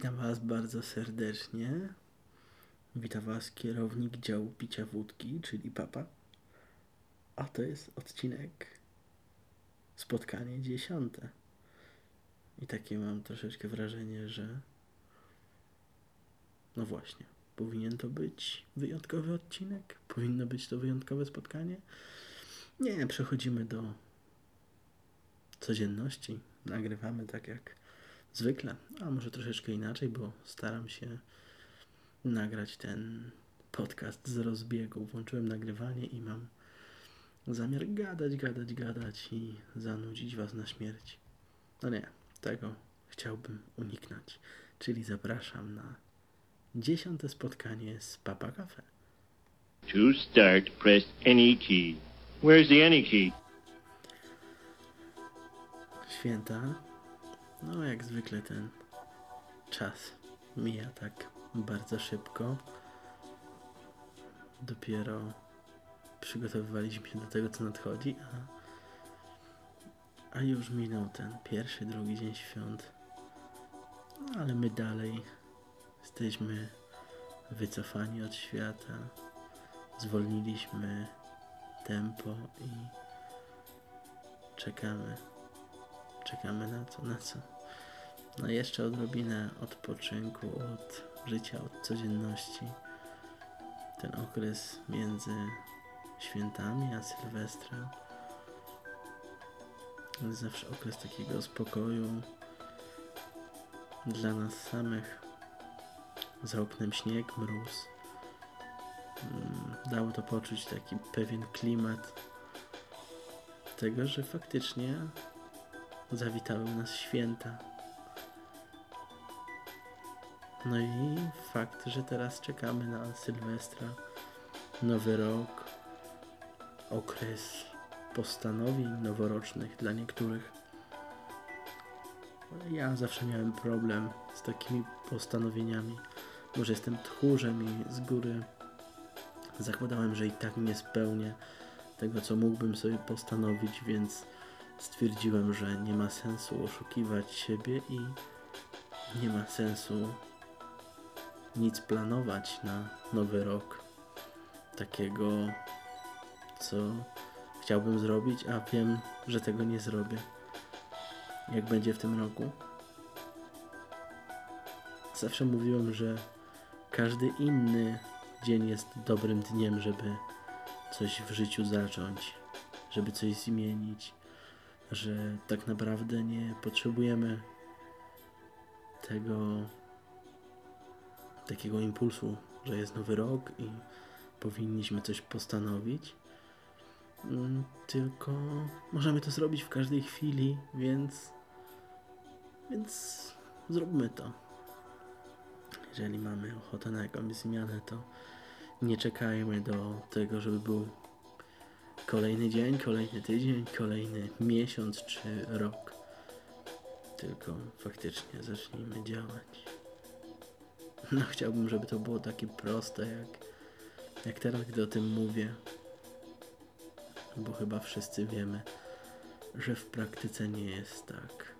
Witam Was bardzo serdecznie. Witam Was kierownik działu picia wódki, czyli papa. A to jest odcinek spotkanie dziesiąte. I takie mam troszeczkę wrażenie, że no właśnie, powinien to być wyjątkowy odcinek? Powinno być to wyjątkowe spotkanie? Nie, przechodzimy do codzienności. Nagrywamy tak jak zwykle, a może troszeczkę inaczej, bo staram się nagrać ten podcast z rozbiegu. Włączyłem nagrywanie i mam zamiar gadać, gadać, gadać i zanudzić Was na śmierć. No nie, tego chciałbym uniknąć. Czyli zapraszam na dziesiąte spotkanie z Papa Cafe. To start, press any key. Where's the any key? Święta, no jak zwykle ten czas mija tak bardzo szybko. Dopiero przygotowywaliśmy się do tego, co nadchodzi, a, a już minął ten pierwszy, drugi dzień świąt. No, ale my dalej jesteśmy wycofani od świata. Zwolniliśmy tempo i czekamy. Czekamy na co, na co? No jeszcze odrobinę odpoczynku od życia, od codzienności. Ten okres między świętami a Sylwestrem. Jest zawsze okres takiego spokoju dla nas samych. Za oknem śnieg, mróz. Mm, Dało to poczuć taki pewien klimat tego, że faktycznie zawitały u nas święta. No i fakt, że teraz czekamy na Sylwestra, Nowy Rok, okres postanowień noworocznych dla niektórych. Ale Ja zawsze miałem problem z takimi postanowieniami. Może jestem tchórzem i z góry zakładałem, że i tak nie spełnię tego, co mógłbym sobie postanowić, więc stwierdziłem, że nie ma sensu oszukiwać siebie i nie ma sensu nic planować na nowy rok. Takiego, co chciałbym zrobić, a wiem, że tego nie zrobię. Jak będzie w tym roku? Zawsze mówiłem, że każdy inny dzień jest dobrym dniem, żeby coś w życiu zacząć, żeby coś zmienić że tak naprawdę nie potrzebujemy tego takiego impulsu, że jest nowy rok i powinniśmy coś postanowić. Mm, Tylko możemy to zrobić w każdej chwili, więc więc zróbmy to. Jeżeli mamy ochotę na jakąś zmianę, to nie czekajmy do tego, żeby był kolejny dzień, kolejny tydzień, kolejny miesiąc czy rok. Tylko faktycznie zacznijmy działać. No chciałbym, żeby to było takie proste jak, jak teraz, gdy o tym mówię. Bo chyba wszyscy wiemy, że w praktyce nie jest tak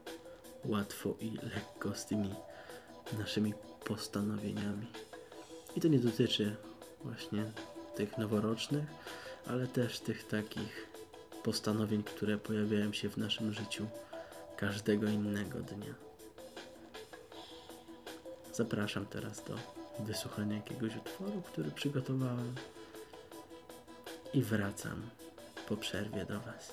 łatwo i lekko z tymi naszymi postanowieniami. I to nie dotyczy właśnie tych noworocznych, ale też tych takich postanowień, które pojawiają się w naszym życiu każdego innego dnia. Zapraszam teraz do wysłuchania jakiegoś utworu, który przygotowałem i wracam po przerwie do Was.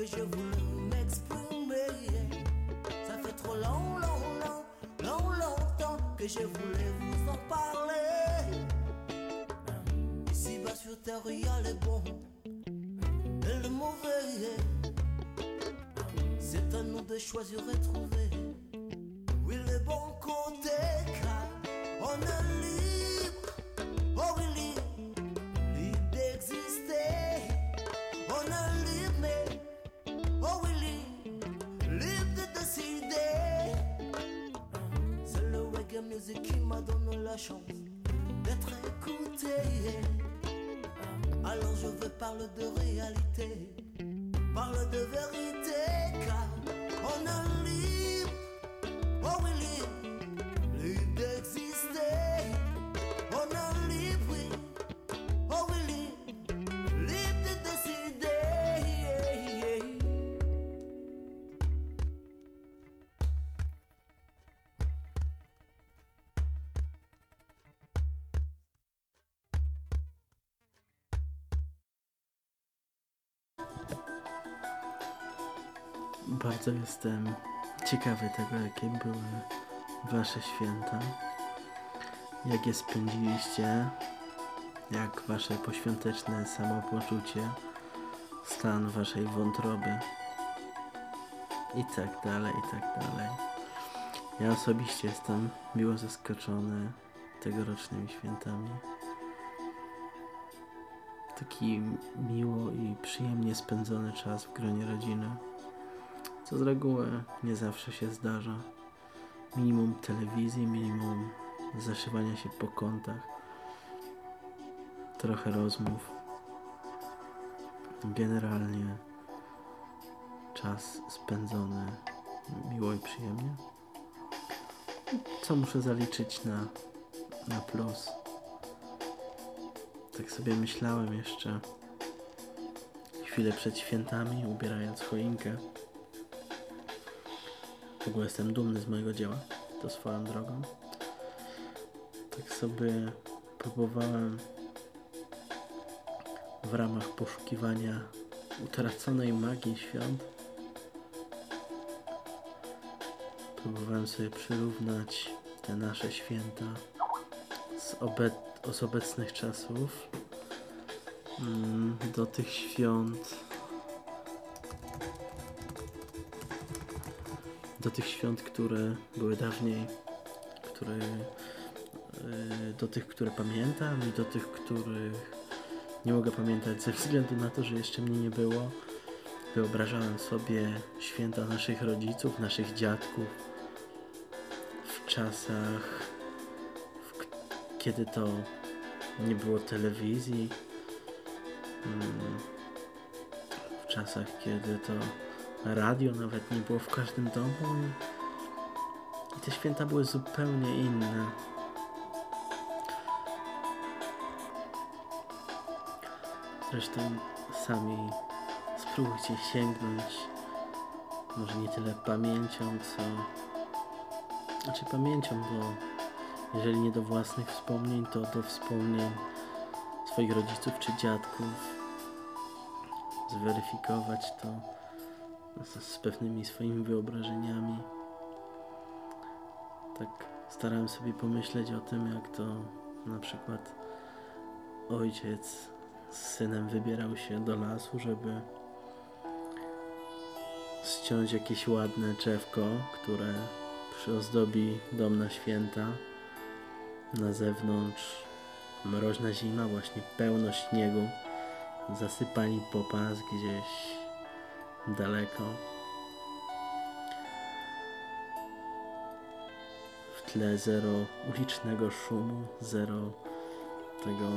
Que je voulais m'exprimer. Ça fait trop long, long, long, long, longtemps que je voulais vous en parler. Ici bas sur terre, il y a le bon et le mauvais. C'est à nous de choisir et trouver. La chance d'être écouté. Alors je veux parler de réalité, parle de vérité, car on est libre, oh oui, libre, libre d'exister. On est libre, Bardzo jestem ciekawy tego, jakie były Wasze święta. Jak je spędziliście, jak Wasze poświąteczne samopoczucie, stan Waszej wątroby i tak dalej, i tak dalej. Ja osobiście jestem miło zaskoczony tegorocznymi świętami. Taki miło i przyjemnie spędzony czas w gronie rodziny co z reguły nie zawsze się zdarza. Minimum telewizji, minimum zaszywania się po kątach, trochę rozmów. Generalnie czas spędzony miło i przyjemnie. Co muszę zaliczyć na, na plus? Tak sobie myślałem jeszcze chwilę przed świętami, ubierając choinkę. Ogóle jestem dumny z mojego dzieła, to swoją drogą. Tak sobie próbowałem w ramach poszukiwania utraconej magii świąt. Próbowałem sobie przyrównać te nasze święta z, obe- z obecnych czasów mm, do tych świąt do tych świąt, które były dawniej, które, yy, do tych, które pamiętam i do tych, których nie mogę pamiętać ze względu na to, że jeszcze mnie nie było. Wyobrażałem sobie święta naszych rodziców, naszych dziadków w czasach, w, kiedy to nie było telewizji, mm, w czasach, kiedy to radio nawet nie było w każdym domu i, te święta były zupełnie inne. Zresztą sami spróbujcie sięgnąć może nie tyle pamięcią, co znaczy pamięcią, bo jeżeli nie do własnych wspomnień, to do wspomnień swoich rodziców czy dziadków zweryfikować to z, pewnymi swoimi wyobrażeniami. Tak starałem sobie pomyśleć o tym, jak to na przykład ojciec z synem wybierał się do lasu, żeby ściąć jakieś ładne drzewko, które przyozdobi dom na święta. Na zewnątrz mroźna zima, właśnie pełno śniegu, zasypani popas gdzieś daleko. W tle zero ulicznego szumu, zero tego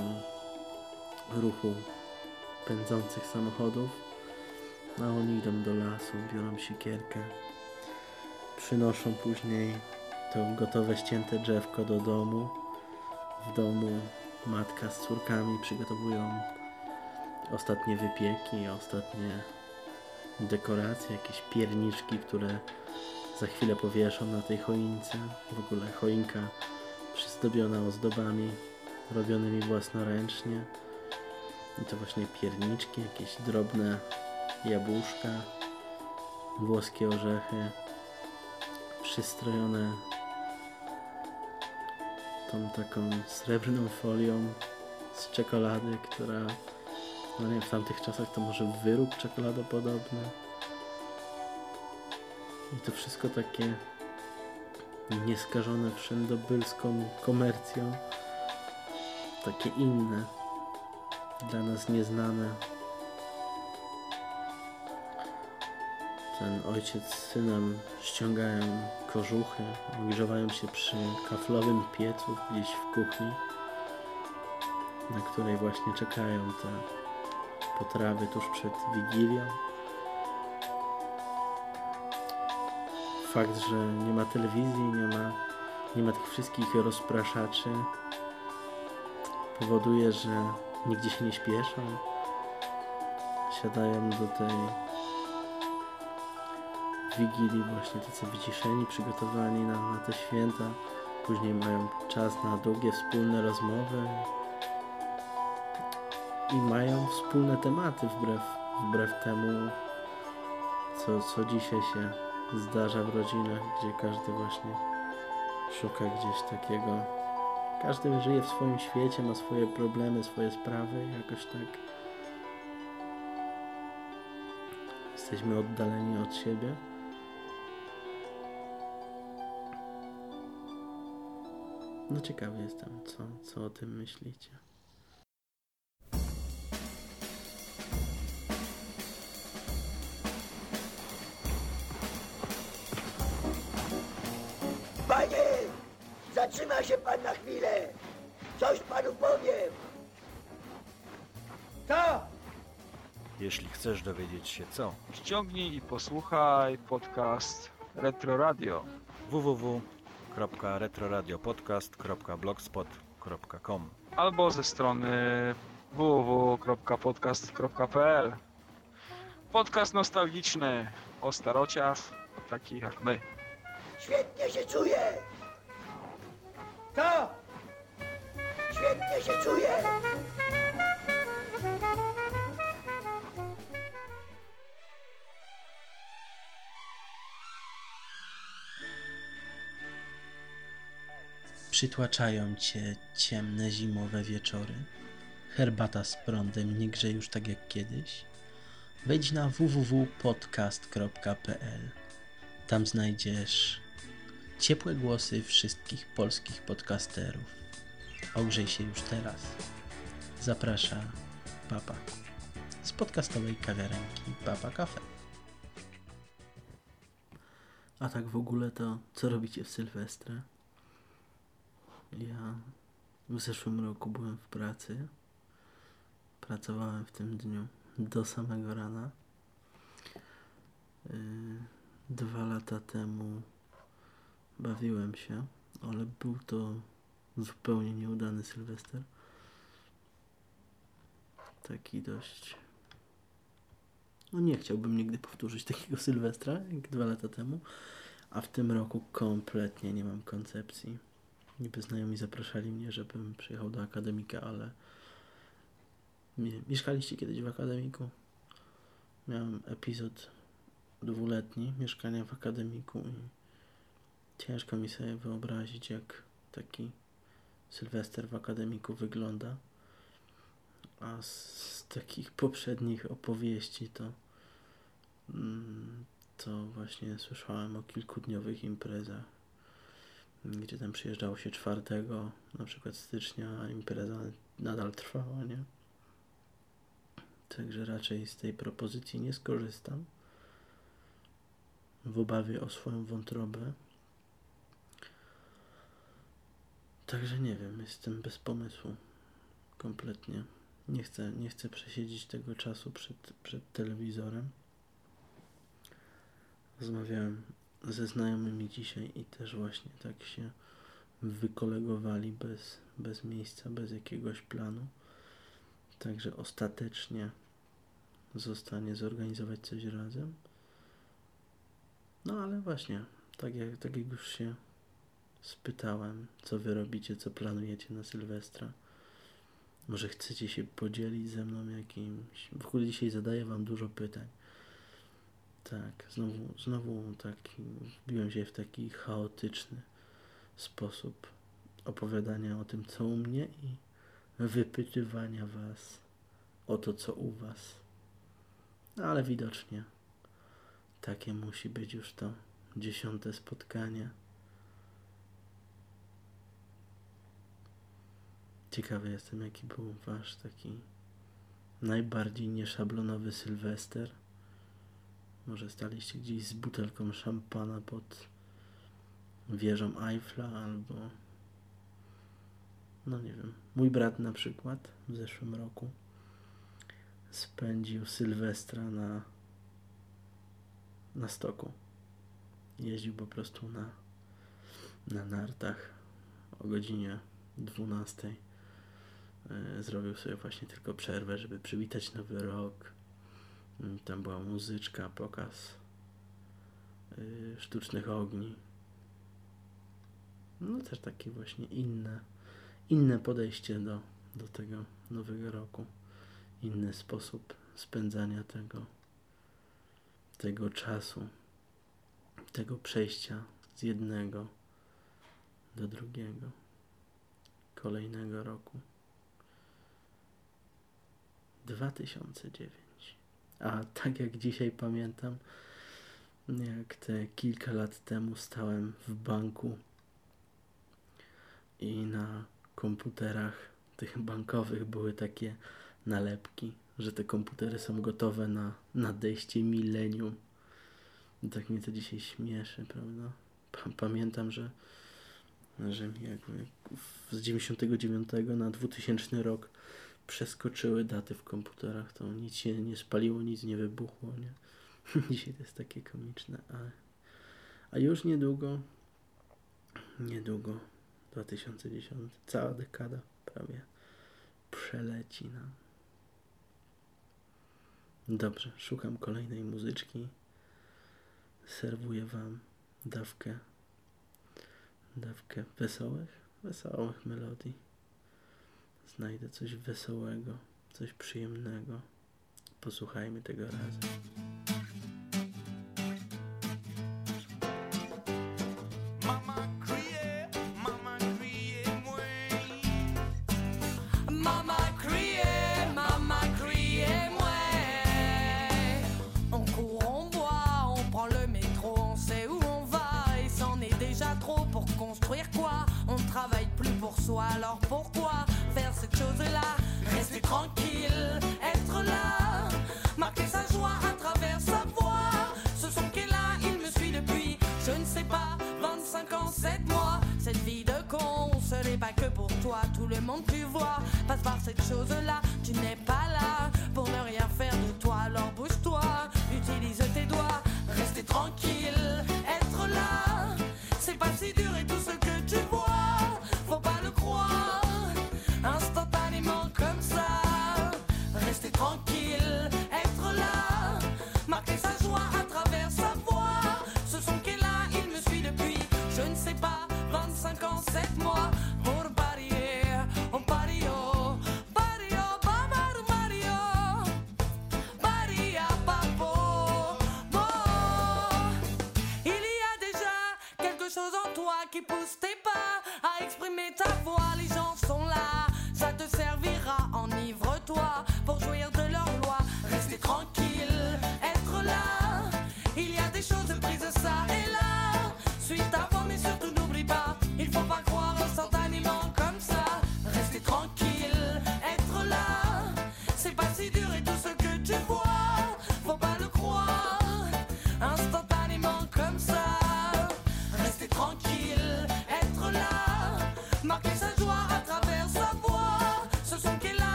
ruchu pędzących samochodów. A oni idą do lasu, biorą siekierkę, przynoszą później to gotowe ścięte drzewko do domu. W domu matka z córkami przygotowują ostatnie wypieki, ostatnie dekoracje, jakieś pierniczki, które za chwilę powieszą na tej choince. W ogóle choinka przyzdobiona ozdobami robionymi własnoręcznie. I to właśnie pierniczki, jakieś drobne jabłuszka, włoskie orzechy, przystrojone tą taką srebrną folią z czekolady, która no nie w tamtych czasach to może wyrób czekoladopodobny. I to wszystko takie nieskażone wszędobylską komercją. Takie inne, dla nas nieznane. Ten ojciec z synem ściągają kożuchy, ogrzewają się przy kaflowym piecu gdzieś w kuchni, na której właśnie czekają te potrawy tuż przed Wigilią. Fakt, że nie ma telewizji, nie ma, nie ma tych wszystkich rozpraszaczy, powoduje, że nigdzie się nie śpieszą. Siadają do tej Wigilii właśnie tacy wyciszeni, przygotowani na, na te święta. Później mają czas na długie wspólne rozmowy i mają wspólne tematy wbrew, wbrew temu, co, co dzisiaj się zdarza w rodzinach, gdzie każdy właśnie szuka gdzieś takiego. Każdy żyje w swoim świecie, ma swoje problemy, swoje sprawy, jakoś tak. Jesteśmy oddaleni od siebie. No ciekawy jestem, co, co o tym myślicie. Chcesz dowiedzieć się co, Ściągnij i posłuchaj podcast Retro Radio. www.retroradiopodcast.blogspot.com albo ze strony www.podcast.pl Podcast nostalgiczny o starociach, takich jak my. Świetnie się czuję. Co? Świetnie się czuję. Przytłaczają cię ciemne zimowe wieczory. Herbata z prądem nie grze już tak jak kiedyś. Wejdź na www.podcast.pl. Tam znajdziesz ciepłe głosy wszystkich polskich podcasterów. Ogrzej się już teraz. Zaprasza Papa z podcastowej kawiarenki Papa Cafe. A tak w ogóle to co robicie w Sylwestrę? Ja w zeszłym roku byłem w pracy. Pracowałem w tym dniu do samego rana. Yy, Dwa lata temu bawiłem się, ale był to zupełnie nieudany Sylwester. Taki dość. No nie chciałbym nigdy powtórzyć takiego Sylwestra jak dwa lata temu, a w tym roku kompletnie nie mam koncepcji. Niby znajomi zapraszali mnie, żebym przyjechał do akademika, ale Mie- mieszkaliście kiedyś w akademiku? Miałem epizod dwuletni mieszkania w akademiku i ciężko mi sobie wyobrazić, jak taki Sylwester w akademiku wygląda. A z, z takich poprzednich opowieści to mm, to właśnie słyszałem o kilkudniowych imprezach gdzie tam przyjeżdżało się czwartego, na przykład stycznia, a impreza nadal trwała, nie? Także raczej z tej propozycji nie skorzystam. W obawie o swoją wątrobę. Także nie wiem, jestem bez pomysłu. Kompletnie. Nie chcę, nie chcę przesiedzieć tego czasu przed, przed telewizorem. Rozmawiałem ze znajomymi dzisiaj i też właśnie tak się wykolegowali bez, bez miejsca, bez jakiegoś planu. Także ostatecznie zostanie zorganizować coś razem. No ale właśnie, tak jak, tak jak już się spytałem, co wy robicie, co planujecie na Sylwestra. Może chcecie się podzielić ze mną jakimś. W ogóle dzisiaj zadaję wam dużo pytań. Tak, znowu, znowu taki, wbiłem się w taki chaotyczny sposób opowiadania o tym, co u mnie i wypytywania Was o to, co u Was. No, ale widocznie takie musi być już to dziesiąte spotkanie. Ciekawy jestem, jaki był Wasz taki najbardziej nieszablonowy Sylwester. Może staliście gdzieś z butelką szampana pod wieżą Eiffla albo no nie wiem. Mój brat na przykład w zeszłym roku spędził Sylwestra na na stoku. Jeździł po prostu na na nartach o godzinie 12. E, Zrobił sobie właśnie tylko przerwę, żeby przywitać nowy rok. Mm, Tam była muzyczka, pokaz y, sztucznych ogni. No też takie właśnie inne, inne podejście do, do tego nowego roku. Inny sposób spędzania tego, tego czasu, tego przejścia z jednego do drugiego, kolejnego roku. 2009. A tak jak dzisiaj pamiętam, jak te kilka lat temu stałem w banku i na komputerach tych bankowych były takie nalepki, że te komputery są gotowe na nadejście milenium. Tak mnie to dzisiaj śmieszy, prawda? Pa- Pamiętam, że, że mi jakby z 99 na 2000 rok przeskoczyły daty w komputerach, to nic się nie spaliło, nic nie wybuchło, nie? Dzisiaj to jest takie komiczne, a, a już niedługo, niedługo, 2010, cała dekada prawie przeleci nam. Dobrze, szukam kolejnej muzyczki. Serwuję Wam dawkę, dawkę wesołych, wesołych melodii Znajdę coś wesołego, coś przyjemnego. Posłuchajmy tego raza. Mama crée, mama crée, mwen. Mama. On court, on boit, on prend le métro, on sait où on va, et c'en est déjà trop pour construire quoi? On ne travaille plus pour soi, alors pour tranquille, être là, marquer sa joie à travers sa voix. Ce son qu'est là, il me suit depuis, je ne sais pas, 25 ans, 7 mois. Cette vie de con, ce n'est pas que pour toi, tout le monde tu vois passe par cette chose-là. Tu n'es pas là pour ne rien faire de toi, alors bouge-toi, utilise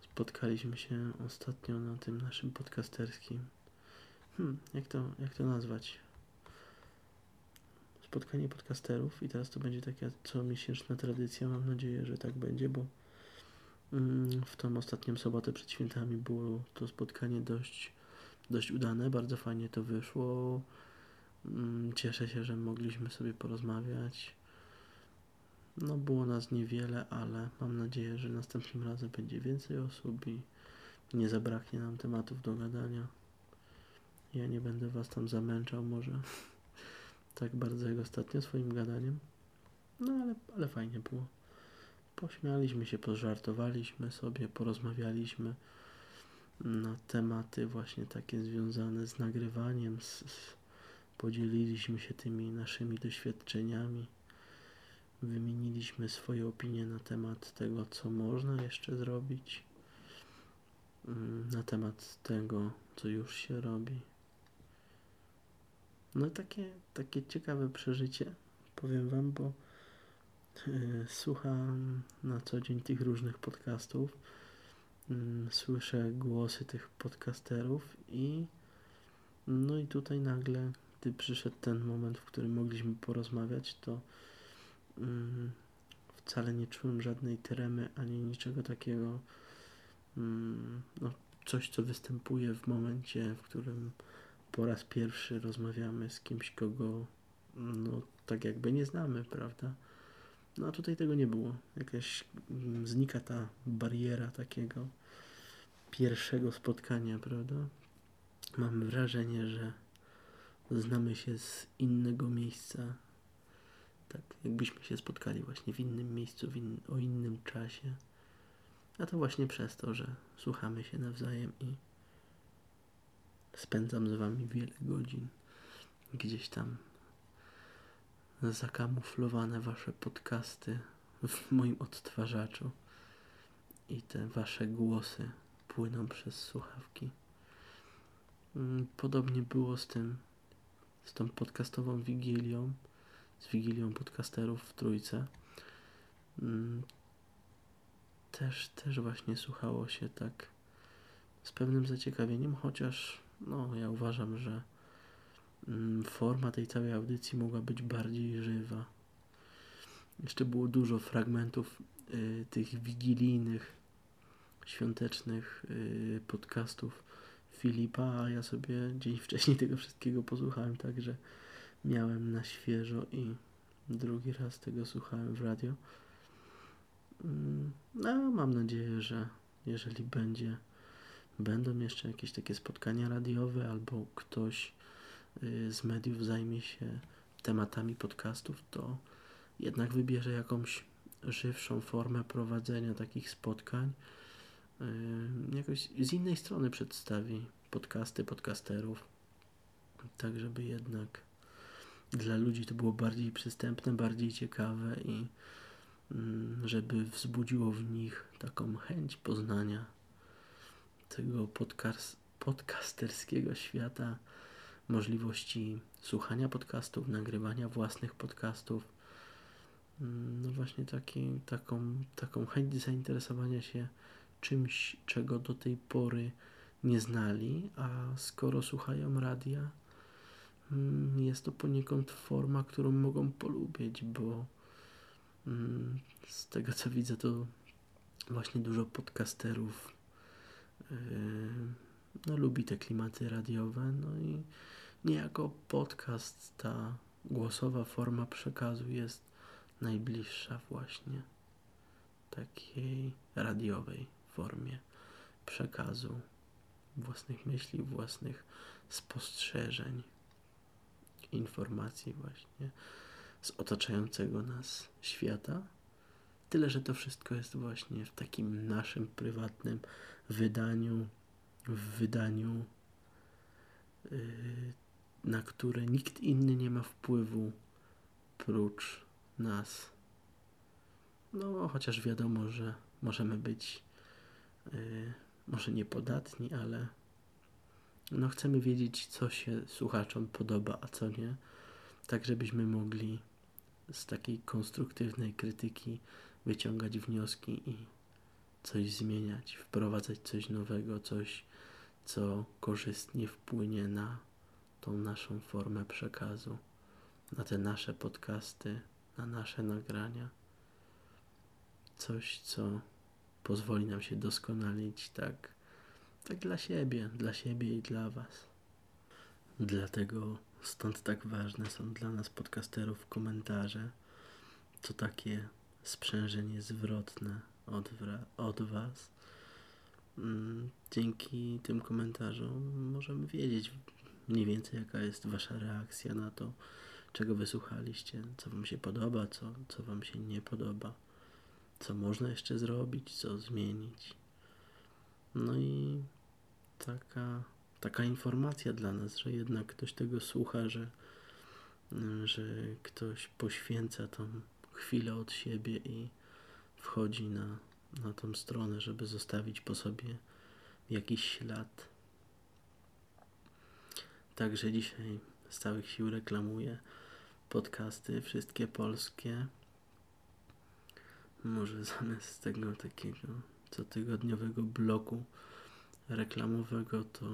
Spotkaliśmy się ostatnio na tym naszym podcasterskim. Hmm, jak to, jak to nazwać? Spotkanie podcasterów i teraz to będzie taka comiesięczna tradycja. Mam nadzieję, że tak będzie, bo mm, w tą ostatnią sobotę przed świętami było to spotkanie dość, dość udane. Bardzo fajnie to wyszło. Mm, Cieszę się, że mogliśmy sobie porozmawiać. No, było nas niewiele, ale mam nadzieję, że następnym razem będzie więcej osób i nie zabraknie nam tematów do gadania. Ja nie będę was tam zamęczał może tak bardzo jak ostatnio swoim gadaniem. No ale, ale fajnie było. Pośmialiśmy się, pożartowaliśmy sobie, porozmawialiśmy na tematy właśnie takie związane z nagrywaniem, z, z, podzieliliśmy się tymi naszymi doświadczeniami, wymieniliśmy swoje opinie na temat tego, co można jeszcze zrobić, mm, na temat tego, co już się robi. No takie, takie ciekawe przeżycie, powiem Wam, bo yy, słucham na co dzień tych różnych podcastów, yy, słyszę głosy tych podcasterów i no i tutaj nagle, gdy przyszedł ten moment, w którym mogliśmy porozmawiać, to yy, wcale nie czułem żadnej tremy ani niczego takiego. Mm, no, coś, co występuje w momencie, w którym po raz pierwszy rozmawiamy z kimś, kogo no tak jakby nie znamy, prawda? No a tutaj tego nie było. Jakaś mm, znika ta bariera takiego pierwszego spotkania, prawda? Mam wrażenie, że znamy się z innego miejsca. Tak, jakbyśmy się spotkali właśnie w innym miejscu, w in, o innym czasie. A to właśnie przez to, że słuchamy się nawzajem i spędzam z wami wiele godzin. Gdzieś tam zakamuflowane wasze podcasty w moim odtwarzaczu i te wasze głosy płyną przez słuchawki. Mm, Podobnie było z tym, z tą podcastową wigilią, z wigilią podcasterów w Trójce. Mm, Też, też właśnie słuchało się tak z pewnym zaciekawieniem, chociaż no, ja uważam, że mm, forma tej całej audycji mogła być bardziej żywa. Jeszcze było dużo fragmentów y, tych wigilijnych, świątecznych y, podcastów Filipa, a ja sobie dzień wcześniej tego wszystkiego posłuchałem, także miałem na świeżo i drugi raz tego słuchałem w radio. Mm, No, mam nadzieję, że jeżeli będzie, będą jeszcze jakieś takie spotkania radiowe albo ktoś y, z mediów zajmie się tematami podcastów, to jednak wybierze jakąś żywszą formę prowadzenia takich spotkań. Y, Jakoś z innej strony przedstawi podcasty, podcasterów, tak żeby jednak dla ludzi to było bardziej przystępne, bardziej ciekawe i mm, żeby wzbudziło w nich taką chęć poznania tego podkas- podcasterskiego świata, możliwości słuchania podcastów, nagrywania własnych podcastów. Mm, No właśnie taki, taką, taką chęć zainteresowania się czymś, czego do tej pory nie znali, a skoro słuchają radia, jest to poniekąd forma, którą mogą polubić, bo mm, z tego co widzę, to właśnie dużo podcasterów yy, no, lubi te klimaty radiowe, no i niejako podcast, ta głosowa forma przekazu jest najbliższa właśnie takiej radiowej formie przekazu własnych myśli, własnych spostrzeżeń, informacji właśnie z otaczającego nas świata. Tyle, że to wszystko jest właśnie w takim naszym prywatnym wydaniu, w wydaniu, yy, na które nikt inny nie ma wpływu prócz nas. No, chociaż wiadomo, że możemy być yy, może niepodatni, ale no chcemy wiedzieć, co się słuchaczom podoba, a co nie, tak żebyśmy mogli z takiej konstruktywnej krytyki wyciągać wnioski i coś zmieniać, wprowadzać coś nowego, coś, co korzystnie wpłynie na tą naszą formę przekazu, na te nasze podcasty, na nasze nagrania. Coś, co pozwoli nam się doskonalić tak, tak dla siebie, dla siebie i dla Was. Dlatego stąd tak ważne są dla nas podcasterów komentarze, to takie sprzężenie zwrotne od, od Was. Mm, Dzięki tym komentarzom możemy wiedzieć, mniej więcej jaka jest wasza reakcja na to, czego wysłuchaliście, co wam się podoba, co, co wam się nie podoba, co można jeszcze zrobić, co zmienić. No i taka, taka informacja dla nas, że jednak ktoś tego słucha, że, że ktoś poświęca tą chwilę od siebie i wchodzi na, na tą stronę, żeby zostawić po sobie jakiś ślad. Także dzisiaj z całych sił reklamuję podcasty, wszystkie polskie. Może zamiast tego takiego cotygodniowego bloku reklamowego, to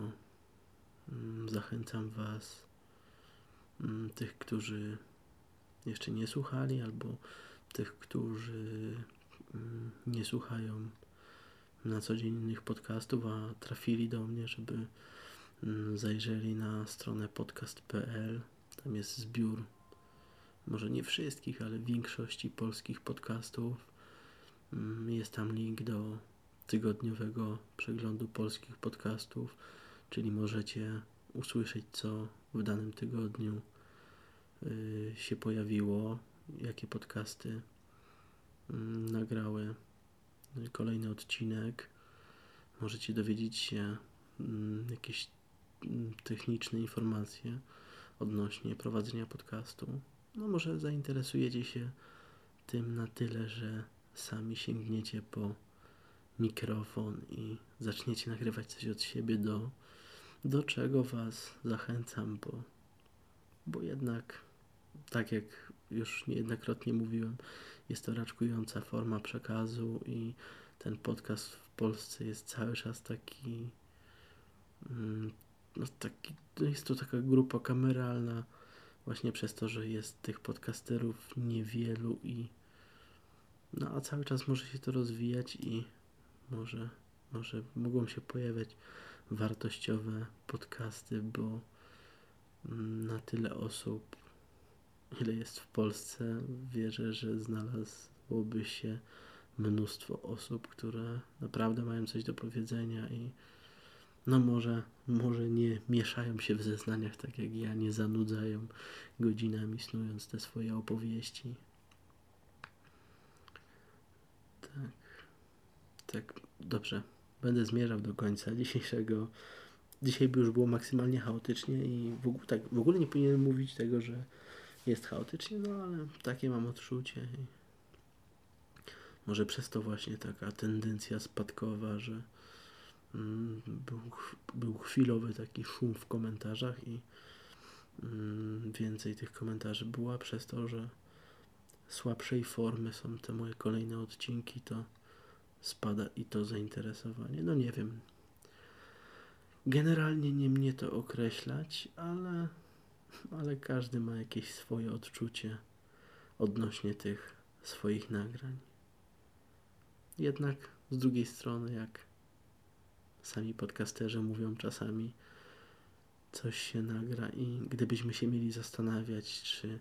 mm, zachęcam Was, mm, tych, którzy jeszcze nie słuchali, albo tych, którzy mm, nie słuchają na co dzień innych podcastów, a trafili do mnie, żeby zajrzeli na stronę podcast.pl. Tam jest zbiór, może nie wszystkich, ale większości polskich podcastów. Jest tam link do tygodniowego przeglądu polskich podcastów, czyli możecie usłyszeć, co w danym tygodniu y, się pojawiło, jakie podcasty mm, nagrały kolejny odcinek. Możecie dowiedzieć się mm, jakieś mm, techniczne informacje odnośnie prowadzenia podcastu. No może zainteresujecie się tym na tyle, że sami sięgniecie po mikrofon i zaczniecie nagrywać coś od siebie, do, do czego Was zachęcam, bo, bo jednak, tak jak już niejednokrotnie mówiłem, jest to raczkująca forma przekazu i ten podcast w Polsce jest cały czas taki, mm, no taki to jest to taka grupa kameralna właśnie przez to, że jest tych podcasterów niewielu i no a cały czas może się to rozwijać i może, może mogą się pojawiać wartościowe podcasty, bo na tyle osób, ile jest w Polsce, wierzę, że znalazłoby się mnóstwo osób, które naprawdę mają coś do powiedzenia i no może, może nie mieszają się w zeznaniach tak jak ja, nie zanudzają godzinami snując te swoje opowieści. Tak, tak, dobrze. Będę zmierzał do końca dzisiejszego. Dzisiaj by już było maksymalnie chaotycznie i w ogóle, tak, w ogóle nie powinienem mówić tego, że jest chaotycznie, no ale takie mam odczucie. I może przez to właśnie taka tendencja spadkowa, że mm, był, był chwilowy taki szum w komentarzach i mm, więcej tych komentarzy było, przez to, że słabszej formy są te moje kolejne odcinki, to spada i to zainteresowanie. No nie wiem. Generalnie nie mnie to określać, ale, ale każdy ma jakieś swoje odczucie odnośnie tych swoich nagrań. Jednak z drugiej strony, jak sami podcasterzy mówią czasami, coś się nagra i gdybyśmy się mieli zastanawiać, czy,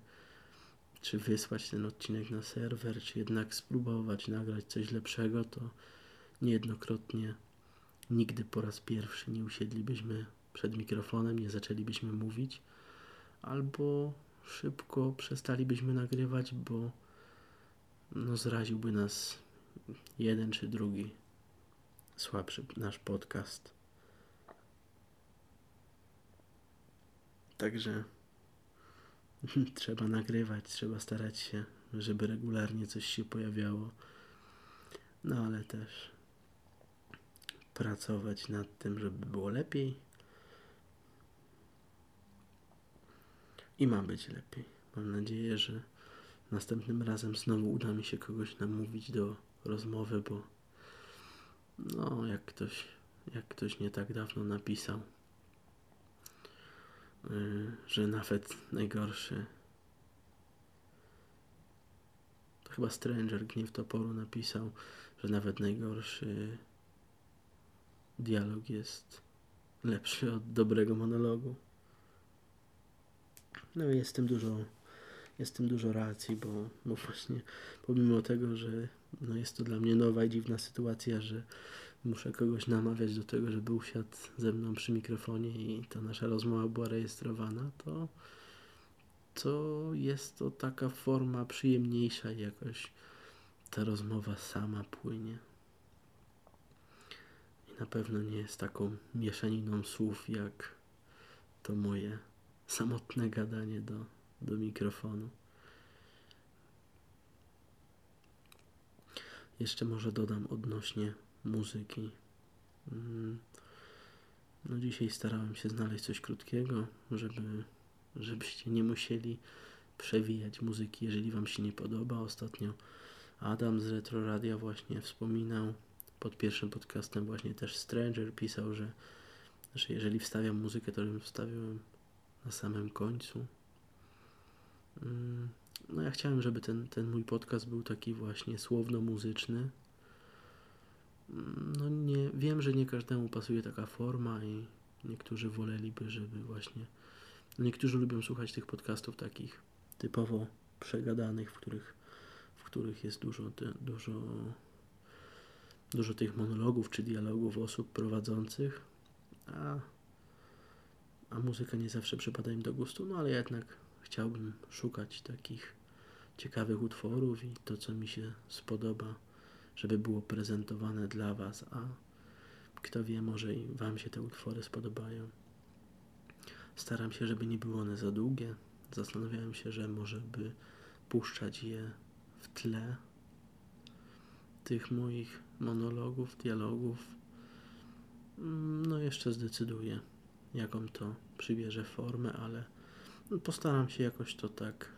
czy wysłać ten odcinek na serwer, czy jednak spróbować nagrać coś lepszego, to niejednokrotnie nigdy po raz pierwszy nie usiedlibyśmy przed mikrofonem, nie zaczęlibyśmy mówić, albo szybko przestalibyśmy nagrywać, bo no, zraziłby nas jeden czy drugi słabszy nasz podcast. Także trzeba nagrywać, trzeba starać się, żeby regularnie coś się pojawiało. No ale też pracować nad tym, żeby było lepiej. I ma być lepiej. Mam nadzieję, że następnym razem znowu uda mi się kogoś namówić do rozmowy, bo no, jak ktoś, jak ktoś nie tak dawno napisał, że nawet najgorszy to chyba Stranger Gniew Toporu napisał, że nawet najgorszy dialog jest lepszy od dobrego monologu. No i jest tym dużo, jest tym dużo racji, bo, bo właśnie pomimo tego, że no jest to dla mnie nowa i dziwna sytuacja, że muszę kogoś namawiać do tego, żeby usiadł ze mną przy mikrofonie i ta nasza rozmowa była rejestrowana, to, to jest to taka forma przyjemniejsza i jakoś ta rozmowa sama płynie. I na pewno nie jest taką mieszaniną słów, jak to moje samotne gadanie do, do mikrofonu. Jeszcze może dodam odnośnie muzyki. Mm, No dzisiaj starałem się znaleźć coś krótkiego, żeby, żebyście nie musieli przewijać muzyki, jeżeli wam się nie podoba. Ostatnio Adam z Retro Radia właśnie wspominał pod pierwszym podcastem właśnie też Stranger pisał, że, że jeżeli wstawiam muzykę, to ją na samym końcu. Mm, No ja chciałem, żeby ten, ten mój podcast był taki właśnie słowno-muzyczny. No nie, wiem, że nie każdemu pasuje taka forma i niektórzy woleliby, żeby właśnie... Niektórzy lubią słuchać tych podcastów takich typowo przegadanych, w których, w których jest dużo, dużo, dużo tych monologów czy dialogów osób prowadzących, a, a muzyka nie zawsze przypada im do gustu, no ale jednak chciałbym szukać takich ciekawych utworów i to, co mi się spodoba, żeby było prezentowane dla Was, a kto wie, może i Wam się te utwory spodobają. Staram się, żeby nie były one za długie. Zastanawiałem się, że może by puszczać je w tle tych moich monologów, dialogów. No jeszcze zdecyduję, jaką to przybierze formę, ale postaram się jakoś to tak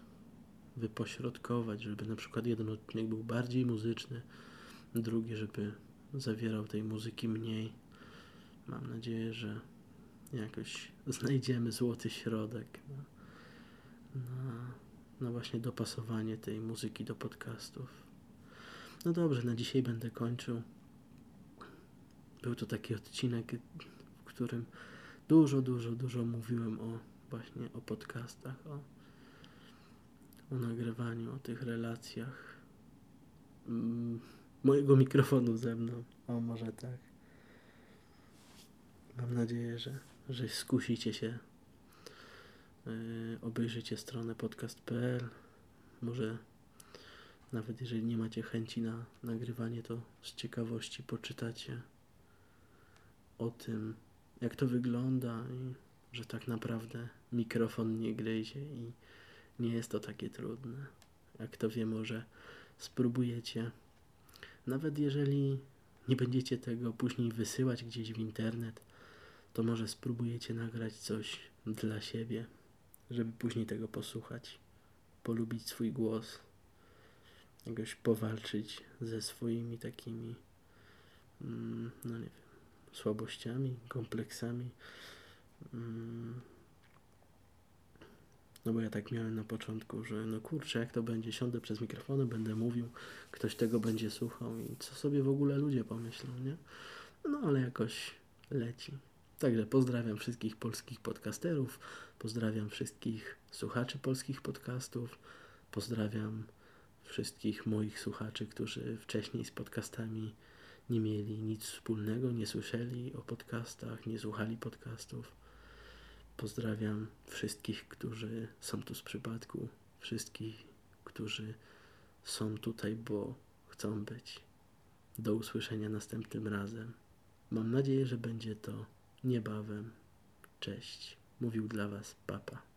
wypośrodkować, żeby na przykład jeden odcinek był bardziej muzyczny, drugi, żeby zawierał tej muzyki mniej. Mam nadzieję, że jakoś znajdziemy złoty środek na, na, na właśnie dopasowanie tej muzyki do podcastów. No dobrze, na dzisiaj będę kończył. Był to taki odcinek, w którym dużo, dużo, dużo mówiłem o właśnie o podcastach, o, o nagrywaniu, o tych relacjach mm, mojego mikrofonu ze mną. O, może tak. Mam nadzieję, że, że skusicie się, yy, obejrzycie stronę podcast.pl. Może nawet jeżeli nie macie chęci na nagrywanie, to z ciekawości poczytacie o tym, jak to wygląda i że tak naprawdę mikrofon nie gryzie i nie jest to takie trudne. Jak kto wie, może spróbujecie. Nawet jeżeli nie będziecie tego później wysyłać gdzieś w internet, to może spróbujecie nagrać coś dla siebie, żeby później tego posłuchać, polubić swój głos, jakoś powalczyć ze swoimi takimi, mm, no nie wiem, słabościami, kompleksami. No bo ja tak miałem na początku, że no kurczę, jak to będzie, siądę przez mikrofony, będę mówił, ktoś tego będzie słuchał i co sobie w ogóle ludzie pomyślą, nie? No ale jakoś leci. Także pozdrawiam wszystkich polskich podcasterów, pozdrawiam wszystkich słuchaczy polskich podcastów, pozdrawiam wszystkich moich słuchaczy, którzy wcześniej z podcastami nie mieli nic wspólnego, nie słyszeli o podcastach, nie słuchali podcastów. Pozdrawiam wszystkich, którzy są tu z przypadku, wszystkich, którzy są tutaj, bo chcą być. Do usłyszenia następnym razem. Mam nadzieję, że będzie to niebawem. Cześć. Mówił dla Was Papa.